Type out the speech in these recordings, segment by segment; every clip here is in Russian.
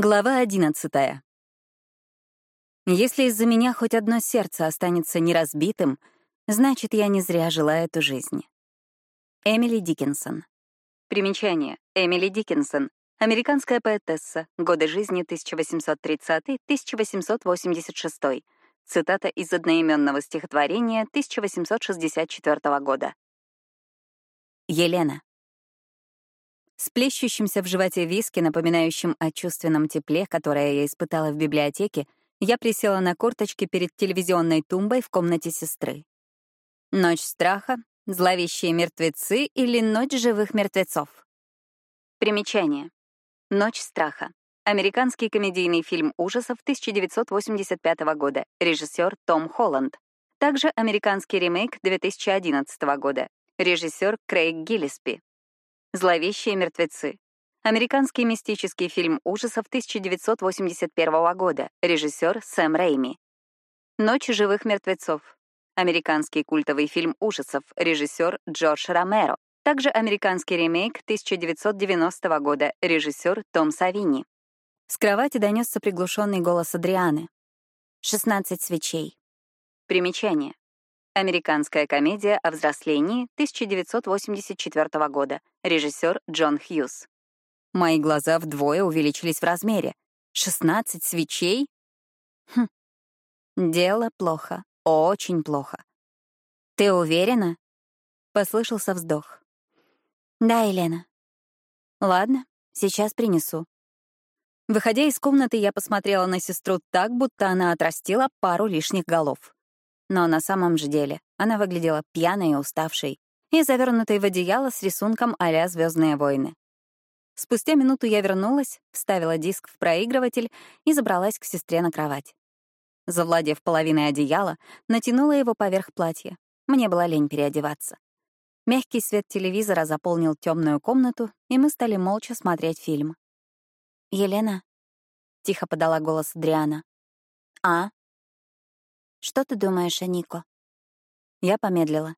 Глава одиннадцатая. Если из-за меня хоть одно сердце останется неразбитым, значит, я не зря жила эту жизнь. Эмили Диккенсон. Примечание. Эмили Диккенсон. Американская поэтесса. Годы жизни 1830-1886. Цитата из одноименного стихотворения 1864 года. Елена. С плещущимся в животе виски, напоминающим о чувственном тепле, которое я испытала в библиотеке, я присела на корточки перед телевизионной тумбой в комнате сестры. Ночь страха, зловещие мертвецы или ночь живых мертвецов. Примечание. Ночь страха. Американский комедийный фильм ужасов 1985 года. Режиссер Том Холланд. Также американский ремейк 2011 года. Режиссер Крейг Гиллиспи. «Зловещие мертвецы». Американский мистический фильм ужасов 1981 года. Режиссер Сэм Рейми. «Ночь живых мертвецов». Американский культовый фильм ужасов. Режиссер Джордж Ромеро. Также американский ремейк 1990 года. Режиссер Том Савини. С кровати донесся приглушенный голос Адрианы. «16 свечей». Примечание. Американская комедия о взрослении 1984 года. Режиссер Джон Хьюз. Мои глаза вдвое увеличились в размере. 16 свечей? Хм. Дело плохо. Очень плохо. Ты уверена? Послышался вздох. Да, Елена. Ладно, сейчас принесу. Выходя из комнаты, я посмотрела на сестру так, будто она отрастила пару лишних голов. Но на самом же деле она выглядела пьяной и уставшей, и завернутой в одеяло с рисунком а-ля «Звездные войны». Спустя минуту я вернулась, вставила диск в проигрыватель и забралась к сестре на кровать. Завладев половиной одеяла, натянула его поверх платья. Мне была лень переодеваться. Мягкий свет телевизора заполнил темную комнату, и мы стали молча смотреть фильм. «Елена?» — тихо подала голос Адриана. «А?» Что ты думаешь о Нико?» Я помедлила.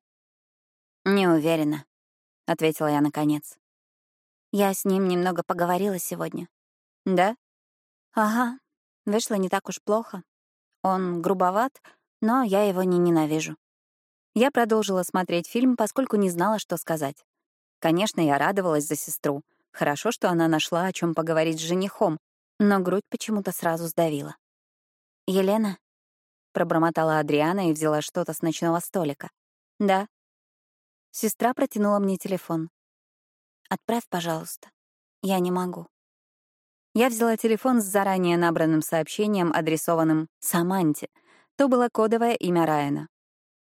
«Не уверена», — ответила я наконец. «Я с ним немного поговорила сегодня». «Да?» «Ага, вышло не так уж плохо. Он грубоват, но я его не ненавижу». Я продолжила смотреть фильм, поскольку не знала, что сказать. Конечно, я радовалась за сестру. Хорошо, что она нашла, о чем поговорить с женихом, но грудь почему-то сразу сдавила. «Елена, — пробормотала Адриана и взяла что-то с ночного столика. «Да». Сестра протянула мне телефон. «Отправь, пожалуйста. Я не могу». Я взяла телефон с заранее набранным сообщением, адресованным «Саманте». То было кодовое имя Райана.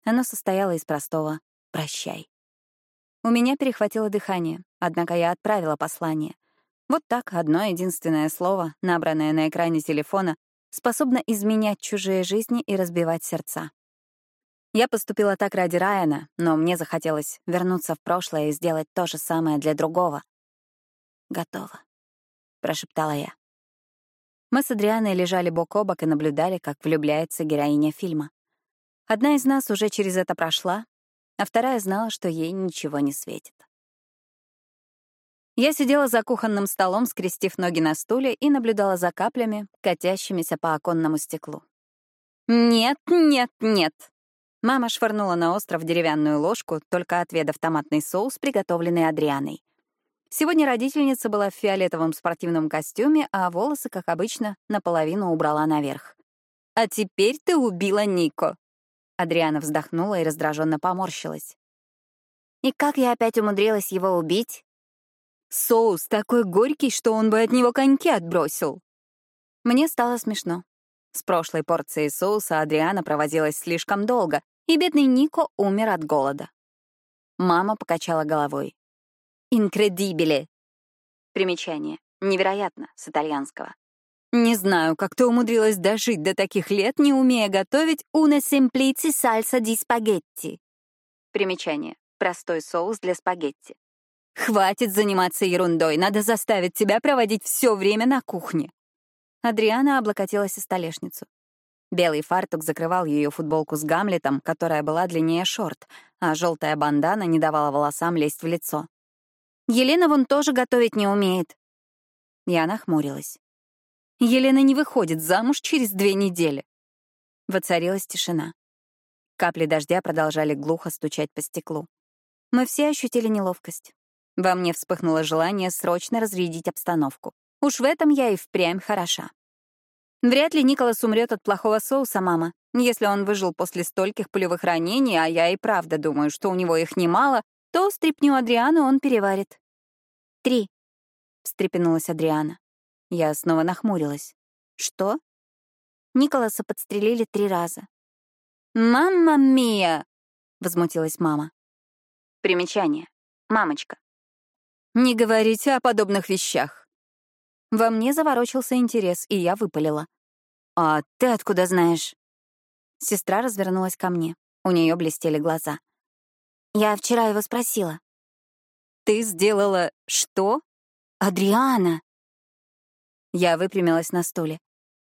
Оно состояло из простого «Прощай». У меня перехватило дыхание, однако я отправила послание. Вот так, одно единственное слово, набранное на экране телефона, способна изменять чужие жизни и разбивать сердца. Я поступила так ради Райана, но мне захотелось вернуться в прошлое и сделать то же самое для другого. «Готово», — прошептала я. Мы с Адрианой лежали бок о бок и наблюдали, как влюбляется героиня фильма. Одна из нас уже через это прошла, а вторая знала, что ей ничего не светит. Я сидела за кухонным столом, скрестив ноги на стуле, и наблюдала за каплями, катящимися по оконному стеклу. «Нет, нет, нет!» Мама швырнула на остров деревянную ложку, только отведав томатный соус, приготовленный Адрианой. Сегодня родительница была в фиолетовом спортивном костюме, а волосы, как обычно, наполовину убрала наверх. «А теперь ты убила Нико!» Адриана вздохнула и раздраженно поморщилась. «И как я опять умудрилась его убить?» Соус такой горький, что он бы от него коньки отбросил. Мне стало смешно. С прошлой порцией соуса Адриана провозилась слишком долго, и бедный Нико умер от голода. Мама покачала головой. «Инкредибиле!» Примечание. Невероятно, с итальянского. «Не знаю, как ты умудрилась дожить до таких лет, не умея готовить «una semplice salsa di spaghetti». Примечание. Простой соус для спагетти. «Хватит заниматься ерундой, надо заставить тебя проводить все время на кухне». Адриана облокотилась о столешницу. Белый фартук закрывал ее футболку с Гамлетом, которая была длиннее шорт, а желтая бандана не давала волосам лезть в лицо. «Елена вон тоже готовить не умеет». Я нахмурилась. Елена не выходит замуж через две недели. Воцарилась тишина. Капли дождя продолжали глухо стучать по стеклу. Мы все ощутили неловкость. Во мне вспыхнуло желание срочно разрядить обстановку. Уж в этом я и впрямь хороша. Вряд ли Николас умрет от плохого соуса, мама. Если он выжил после стольких пулевых ранений, а я и правда думаю, что у него их немало, то стряпню Адриану он переварит. «Три», — встрепенулась Адриана. Я снова нахмурилась. «Что?» Николаса подстрелили три раза. «Мамма мия!» — возмутилась мама. Примечание. Мамочка. «Не говорите о подобных вещах». Во мне заворочился интерес, и я выпалила. «А ты откуда знаешь?» Сестра развернулась ко мне. У нее блестели глаза. «Я вчера его спросила». «Ты сделала что?» «Адриана!» Я выпрямилась на стуле.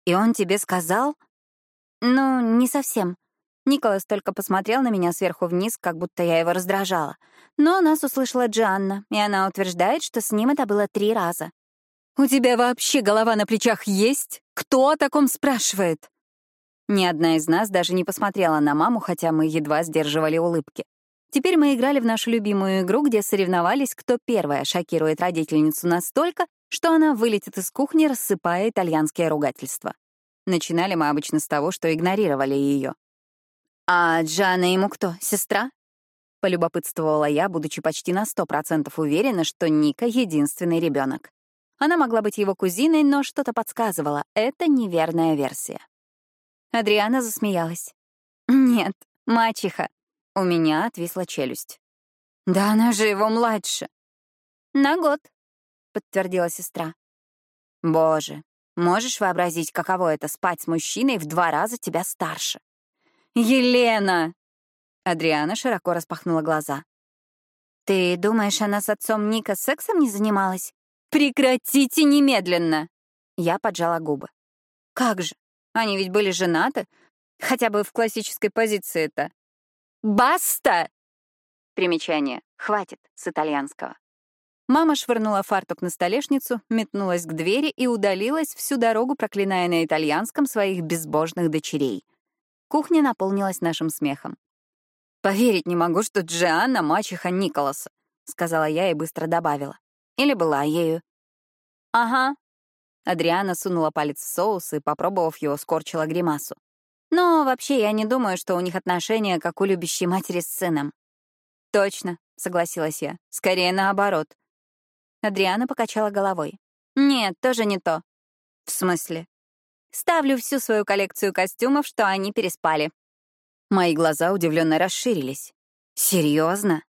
«И он тебе сказал?» «Ну, не совсем. Николас только посмотрел на меня сверху вниз, как будто я его раздражала. Но нас услышала Джанна, и она утверждает, что с ним это было три раза. «У тебя вообще голова на плечах есть? Кто о таком спрашивает?» Ни одна из нас даже не посмотрела на маму, хотя мы едва сдерживали улыбки. Теперь мы играли в нашу любимую игру, где соревновались, кто первая шокирует родительницу настолько, что она вылетит из кухни, рассыпая итальянские ругательства. Начинали мы обычно с того, что игнорировали ее. «А Джана ему кто, сестра?» — полюбопытствовала я, будучи почти на сто процентов уверена, что Ника — единственный ребенок. Она могла быть его кузиной, но что-то подсказывало — это неверная версия. Адриана засмеялась. «Нет, мачеха». У меня отвисла челюсть. «Да она же его младше». «На год», — подтвердила сестра. «Боже, можешь вообразить, каково это — спать с мужчиной в два раза тебя старше?» «Елена!» Адриана широко распахнула глаза. «Ты думаешь, она с отцом Ника сексом не занималась? Прекратите немедленно!» Я поджала губы. «Как же? Они ведь были женаты. Хотя бы в классической позиции-то. Баста!» Примечание. «Хватит» с итальянского. Мама швырнула фартук на столешницу, метнулась к двери и удалилась всю дорогу, проклиная на итальянском своих безбожных дочерей. Кухня наполнилась нашим смехом. «Поверить не могу, что Джианна — мачеха Николаса», — сказала я и быстро добавила. «Или была ею». «Ага». Адриана сунула палец в соус и, попробовав его, скорчила гримасу. «Но вообще я не думаю, что у них отношения, как у любящей матери с сыном». «Точно», — согласилась я. «Скорее наоборот». Адриана покачала головой. «Нет, тоже не то». «В смысле?» Ставлю всю свою коллекцию костюмов, что они переспали. Мои глаза удивленно расширились. Серьезно?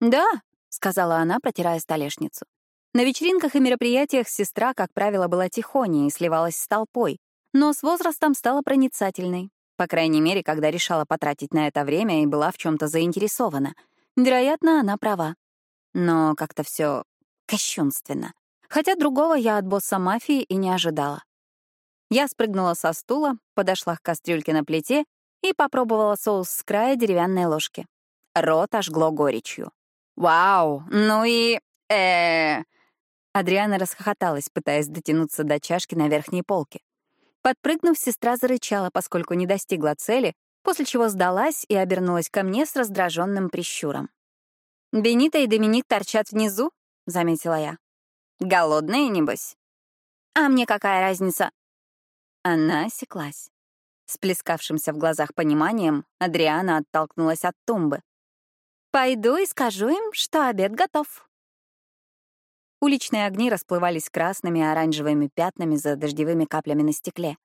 Да, сказала она, протирая столешницу. На вечеринках и мероприятиях сестра, как правило, была тихоней и сливалась с толпой, но с возрастом стала проницательной. По крайней мере, когда решала потратить на это время и была в чем-то заинтересована. Вероятно, она права. Но как-то все кощунственно. Хотя другого я от босса мафии и не ожидала. Я спрыгнула со стула, подошла к кастрюльке на плите и попробовала соус с края деревянной ложки. Рот ожгло горечью. «Вау! Ну и... э Адриана расхохоталась, пытаясь дотянуться до чашки на верхней полке. Подпрыгнув, сестра зарычала, поскольку не достигла цели, после чего сдалась и обернулась ко мне с раздраженным прищуром. «Бенита и Доминик торчат внизу», — заметила я. «Голодные, небось?» «А мне какая разница?» Она осеклась. С плескавшимся в глазах пониманием Адриана оттолкнулась от тумбы. «Пойду и скажу им, что обед готов». Уличные огни расплывались красными и оранжевыми пятнами за дождевыми каплями на стекле.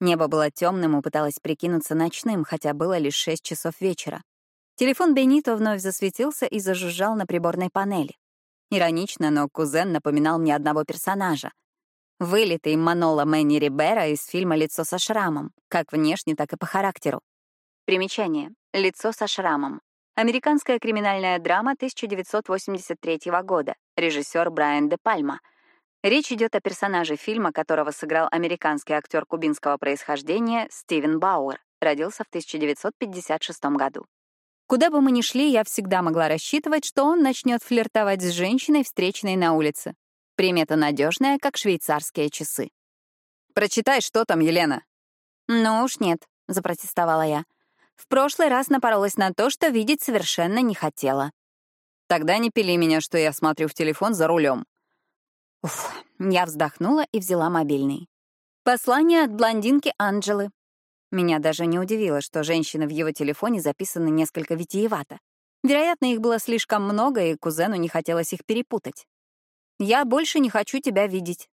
Небо было темным и пыталось прикинуться ночным, хотя было лишь шесть часов вечера. Телефон Бенито вновь засветился и зажужжал на приборной панели. Иронично, но кузен напоминал мне одного персонажа Вылитый Манола Мэнни Рибера из фильма «Лицо со шрамом», как внешне, так и по характеру. Примечание. «Лицо со шрамом». Американская криминальная драма 1983 года. Режиссер Брайан де Пальма. Речь идет о персонаже фильма, которого сыграл американский актер кубинского происхождения Стивен Бауэр. Родился в 1956 году. Куда бы мы ни шли, я всегда могла рассчитывать, что он начнет флиртовать с женщиной, встречной на улице. Примета надежная, как швейцарские часы. Прочитай, что там, Елена». «Ну уж нет», — запротестовала я. «В прошлый раз напоролась на то, что видеть совершенно не хотела». «Тогда не пили меня, что я смотрю в телефон за рулем. Уф, я вздохнула и взяла мобильный. Послание от блондинки Анджелы. Меня даже не удивило, что женщины в его телефоне записаны несколько витиевато. Вероятно, их было слишком много, и кузену не хотелось их перепутать. «Я больше не хочу тебя видеть».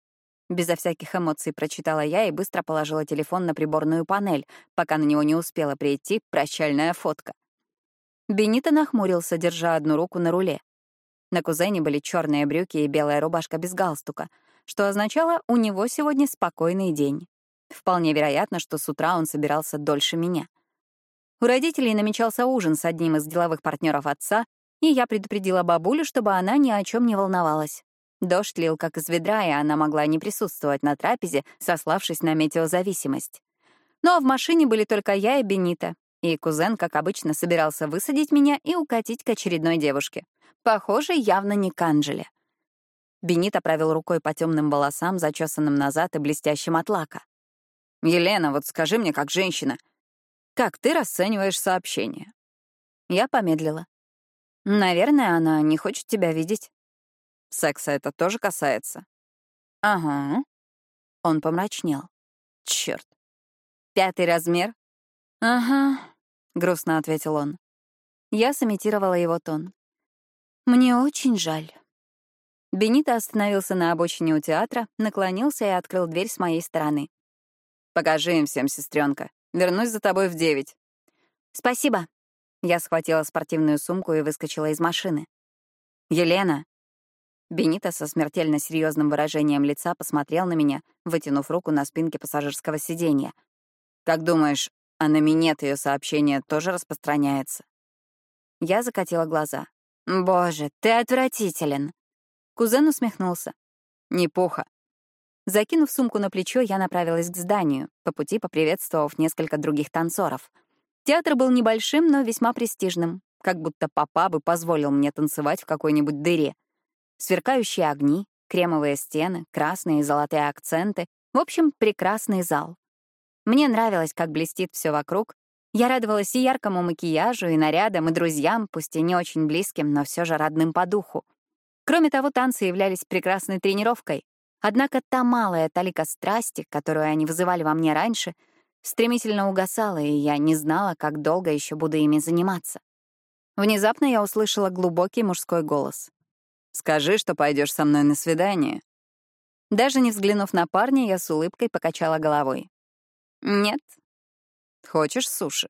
Безо всяких эмоций прочитала я и быстро положила телефон на приборную панель, пока на него не успела прийти прощальная фотка. Бенито нахмурился, держа одну руку на руле. На кузене были черные брюки и белая рубашка без галстука, что означало, у него сегодня спокойный день. Вполне вероятно, что с утра он собирался дольше меня. У родителей намечался ужин с одним из деловых партнеров отца, и я предупредила бабулю, чтобы она ни о чем не волновалась. Дождь лил как из ведра, и она могла не присутствовать на трапезе, сославшись на метеозависимость. Но в машине были только я и Бенита, и кузен, как обычно, собирался высадить меня и укатить к очередной девушке. Похоже, явно не к Анжеле. Бенита провел рукой по темным волосам, зачесанным назад и блестящим от лака. «Елена, вот скажи мне, как женщина, как ты расцениваешь сообщение?» Я помедлила. «Наверное, она не хочет тебя видеть». «Секса это тоже касается?» «Ага». Он помрачнел. Черт. «Пятый размер?» «Ага», — грустно ответил он. Я сымитировала его тон. «Мне очень жаль». Бенито остановился на обочине у театра, наклонился и открыл дверь с моей стороны. «Покажи им всем, сестренка. Вернусь за тобой в девять». «Спасибо». Я схватила спортивную сумку и выскочила из машины. «Елена!» Бенито со смертельно серьезным выражением лица посмотрел на меня, вытянув руку на спинке пассажирского сиденья. «Как думаешь, а на минет ее сообщение тоже распространяется?» Я закатила глаза. «Боже, ты отвратителен!» Кузен усмехнулся. «Неплохо». Закинув сумку на плечо, я направилась к зданию, по пути поприветствовав несколько других танцоров. Театр был небольшим, но весьма престижным, как будто папа бы позволил мне танцевать в какой-нибудь дыре. Сверкающие огни, кремовые стены, красные и золотые акценты — в общем, прекрасный зал. Мне нравилось, как блестит все вокруг, я радовалась и яркому макияжу, и нарядам, и друзьям, пусть и не очень близким, но все же родным по духу. Кроме того, танцы являлись прекрасной тренировкой. Однако та малая талика страсти, которую они вызывали во мне раньше, стремительно угасала, и я не знала, как долго еще буду ими заниматься. Внезапно я услышала глубокий мужской голос. «Скажи, что пойдешь со мной на свидание». Даже не взглянув на парня, я с улыбкой покачала головой. «Нет, Хочешь суши?»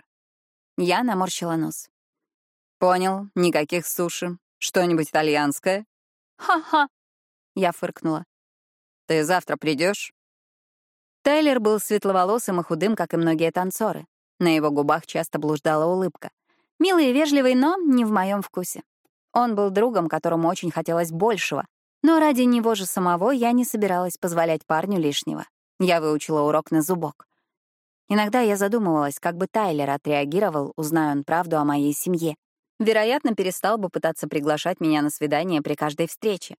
Я наморщила нос. «Понял, никаких суши. Что-нибудь итальянское?» «Ха-ха!» Я фыркнула. «Ты завтра придешь? Тайлер был светловолосым и худым, как и многие танцоры. На его губах часто блуждала улыбка. Милый и вежливый, но не в моем вкусе. Он был другом, которому очень хотелось большего. Но ради него же самого я не собиралась позволять парню лишнего. Я выучила урок на зубок. Иногда я задумывалась, как бы Тайлер отреагировал, узная он правду о моей семье. Вероятно, перестал бы пытаться приглашать меня на свидание при каждой встрече.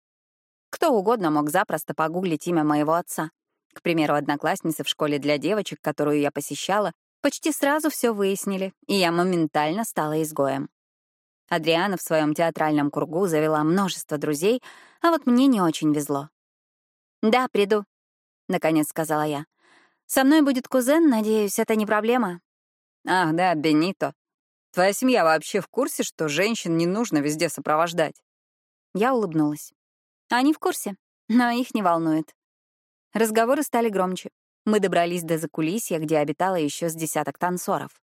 Кто угодно мог запросто погуглить имя моего отца. К примеру, одноклассницы в школе для девочек, которую я посещала, почти сразу все выяснили, и я моментально стала изгоем. Адриана в своем театральном кругу завела множество друзей, а вот мне не очень везло. «Да, приду», — наконец сказала я. Со мной будет кузен, надеюсь, это не проблема. Ах, да, Бенито. Твоя семья вообще в курсе, что женщин не нужно везде сопровождать? Я улыбнулась. Они в курсе, но их не волнует. Разговоры стали громче. Мы добрались до закулисья, где обитало еще с десяток танцоров.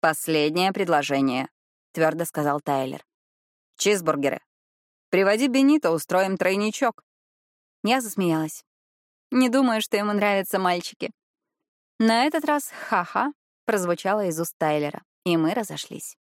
«Последнее предложение», — твердо сказал Тайлер. «Чизбургеры. Приводи Бенито, устроим тройничок». Я засмеялась. «Не думаю, что ему нравятся мальчики. На этот раз «ха-ха» прозвучало из уст Тайлера, и мы разошлись.